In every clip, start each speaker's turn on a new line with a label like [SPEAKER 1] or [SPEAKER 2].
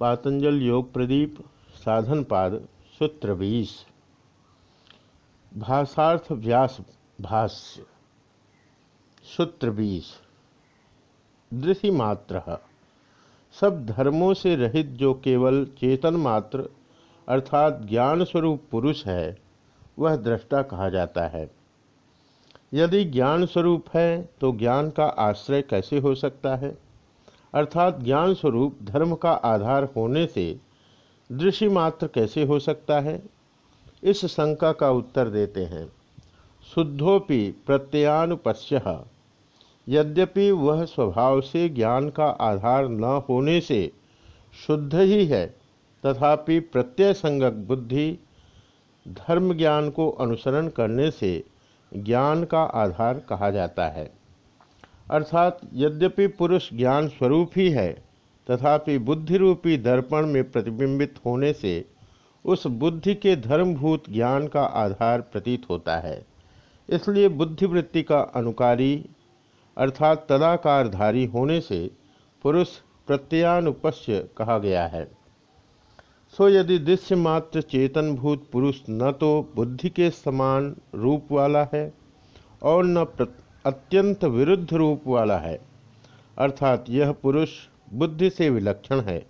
[SPEAKER 1] पातंजल योग प्रदीप, साधन पाद, सूत्र बीस। भाषार्थ व्यास भाष्य। सूत्र बीस। दृषि मात्र। सब धर्मों से रहित जो केवल चेतन मात्र अर्थात ज्ञान स्वरूप पुरुष है, वह दृष्टा कहा जाता है। यदि ज्ञान स्वरूप है तो ज्ञान का आश्रय कैसे हो सकता है? अर्थात ज्ञान स्वरूप धर्म का आधार होने से दृश्य मात्र कैसे हो सकता है? इस शंका का उत्तर देते हैं। शुद्धोपि प्रत्ययानुपश्य यद्यपि वह स्वभाव से ज्ञान का आधार न होने से शुद्ध ही है, तथापि प्रत्यय संगक बुद्धि धर्म ज्ञान को अनुसरण करने से ज्ञान का आधार कहा जाता है। अर्थात यद्यपि पुरुष ज्ञान स्वरूप ही है तथापि बुद्धि रूपी दर्पण में प्रतिबिंबित होने से उस बुद्धि के धर्मभूत ज्ञान का आधार प्रतीत होता है। इसलिए बुद्धिवृत्ति का अनुकारी, अर्थात तदाकारधारी होने से पुरुष प्रत्यानुपस्य कहा गया है। सो यदि दृश्य मात्र चेतनभूत पुरुष न तो बुद्धि के समान रूप वाला है और न अत्यंत विरुद्ध रूप वाला है। अर्थात यह पुरुष बुद्धि से विलक्षण है,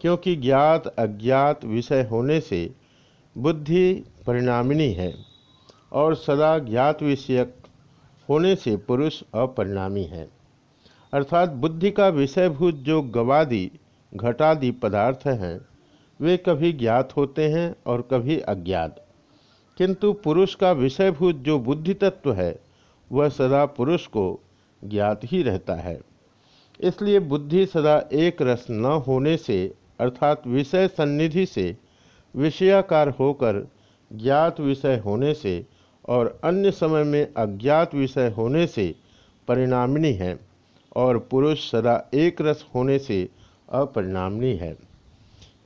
[SPEAKER 1] क्योंकि ज्ञात अज्ञात विषय होने से बुद्धि परिणामिनी है और सदा ज्ञात विषयक होने से पुरुष अपरिणामी है। अर्थात बुद्धि का विषयभूत जो गवादि, घटादि पदार्थ हैं, वे कभी ज्ञात होते हैं और कभी अज्ञात। किंतु पुरुष का विषयभूत जो बुद्धि तत्व है वह सदा पुरुष को ज्ञात ही रहता है। इसलिए बुद्धि सदा एक रस न होने से, अर्थात विषय सन्निधि से, विषयाकार होकर ज्ञात विषय होने से और अन्य समय में अज्ञात विषय होने से परिणामिनी है और पुरुष सदा एक रस होने से अपरिणामिनी है।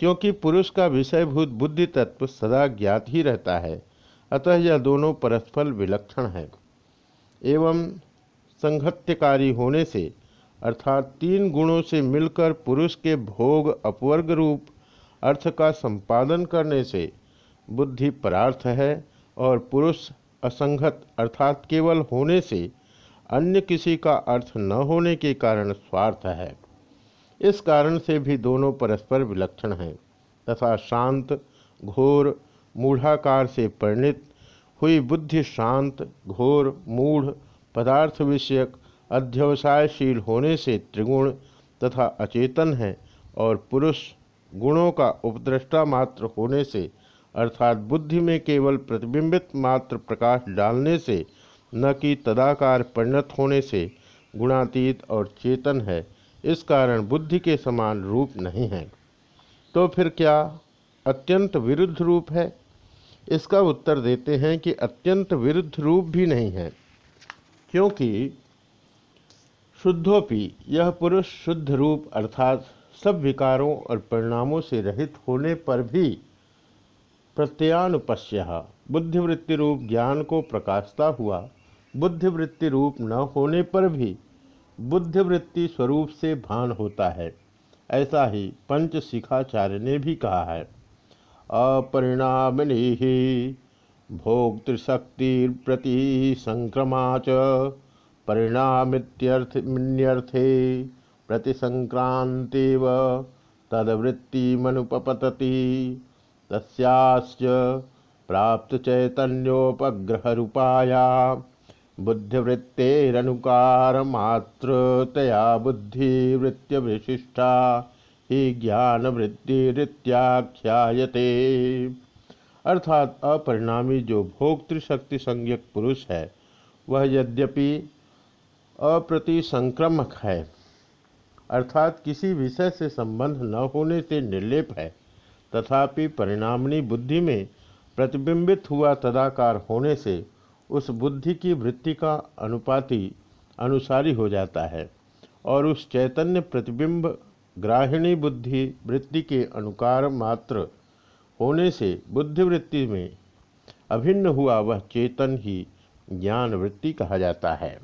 [SPEAKER 1] क्योंकि पुरुष का विषयभूत बुद्धि तत्व सदा ज्ञात ही रहता है, अतः यह दोनों परस्पर विलक्षण है। एवं संघत्यकारी होने से, अर्थात तीन गुणों से मिलकर पुरुष के भोग अपवर्ग रूप, अर्थ का संपादन करने से बुद्धि परार्थ है और पुरुष असंगत, अर्थात केवल होने से अन्य किसी का अर्थ न होने के कारण स्वार्थ है। इस कारण से भी दोनों परस्पर विलक्षण हैं, तथा शांत, घोर, मूढ़ाकार से परिणित हुई बुद्धि शांत, घोर, मूढ़, पदार्थ विषयक, अध्यवसायशील होने से त्रिगुण तथा अचेतन है और पुरुष गुणों का उपद्रष्टा मात्र होने से, अर्थात बुद्धि में केवल प्रतिबिंबित मात्र प्रकाश डालने से, न कि तदाकार परिणत होने से गुणातीत और चेतन है। इस कारण बुद्धि के समान रूप नहीं है। तो फिर क्या अत्यंत विरुद्ध रूप है? इसका उत्तर देते हैं कि अत्यंत विरुद्ध रूप भी नहीं है, क्योंकि शुद्धोपि यह पुरुष शुद्ध रूप अर्थात सब विकारों और परिणामों से रहित होने पर भी प्रत्यानुपश्य बुद्धिवृत्ति रूप ज्ञान को प्रकाशता हुआ, बुद्धिवृत्ति रूप न होने पर भी बुद्धिवृत्ति स्वरूप से भान होता है, ऐसा ही पंच शिखाचार्य ने भी कहा है। अपरिणामिनी भोक्तृशक्तिप्रति संक्रमा च परिणामित्यर्थे प्रतिसंक्रांतिव तदवृत्तिमनुपपतति। तस्याश्च प्राप्तचैतन्योपग्रहरूपाया बुद्धिवृत्तेरनुकारमात्रतया बुद्धिवृत्त्यविशिष्टा ही ज्ञान वृद्धि वृत्तिरित्याख्यायते अर्थात अपरिणामी जो भोक्तृशक्ति संज्ञक पुरुष है, वह यद्यपि अप्रतिसंक्रमक है, अर्थात किसी विषय से संबंध न होने से निर्लेप है, तथापि परिणामनी बुद्धि में प्रतिबिंबित हुआ तदाकार होने से उस बुद्धि की वृत्ति का अनुपाति अनुसारी हो जाता है और उस चैतन्य प्रतिबिंब ग्राहिणी बुद्धि वृत्ति के अनुकार मात्र होने से बुद्धिवृत्ति में अभिन्न हुआ वह चेतन ही ज्ञान वृत्ति कहा जाता है।